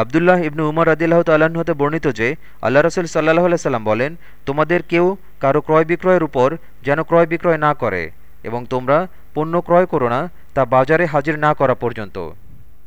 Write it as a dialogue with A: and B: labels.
A: আবদুল্লাহ ইবনু উমর আদিল্লাহ তাল্লাহ্ন হতে বর্ণিত যে, আল্লাহ রসুল সাল্লাহ সাল্লাম বলেন, তোমাদের কেউ কারও ক্রয় বিক্রয়ের উপর যেন ক্রয় বিক্রয় না করে এবং তোমরা পণ্য ক্রয় করো না, তা বাজারে হাজির না করা পর্যন্ত।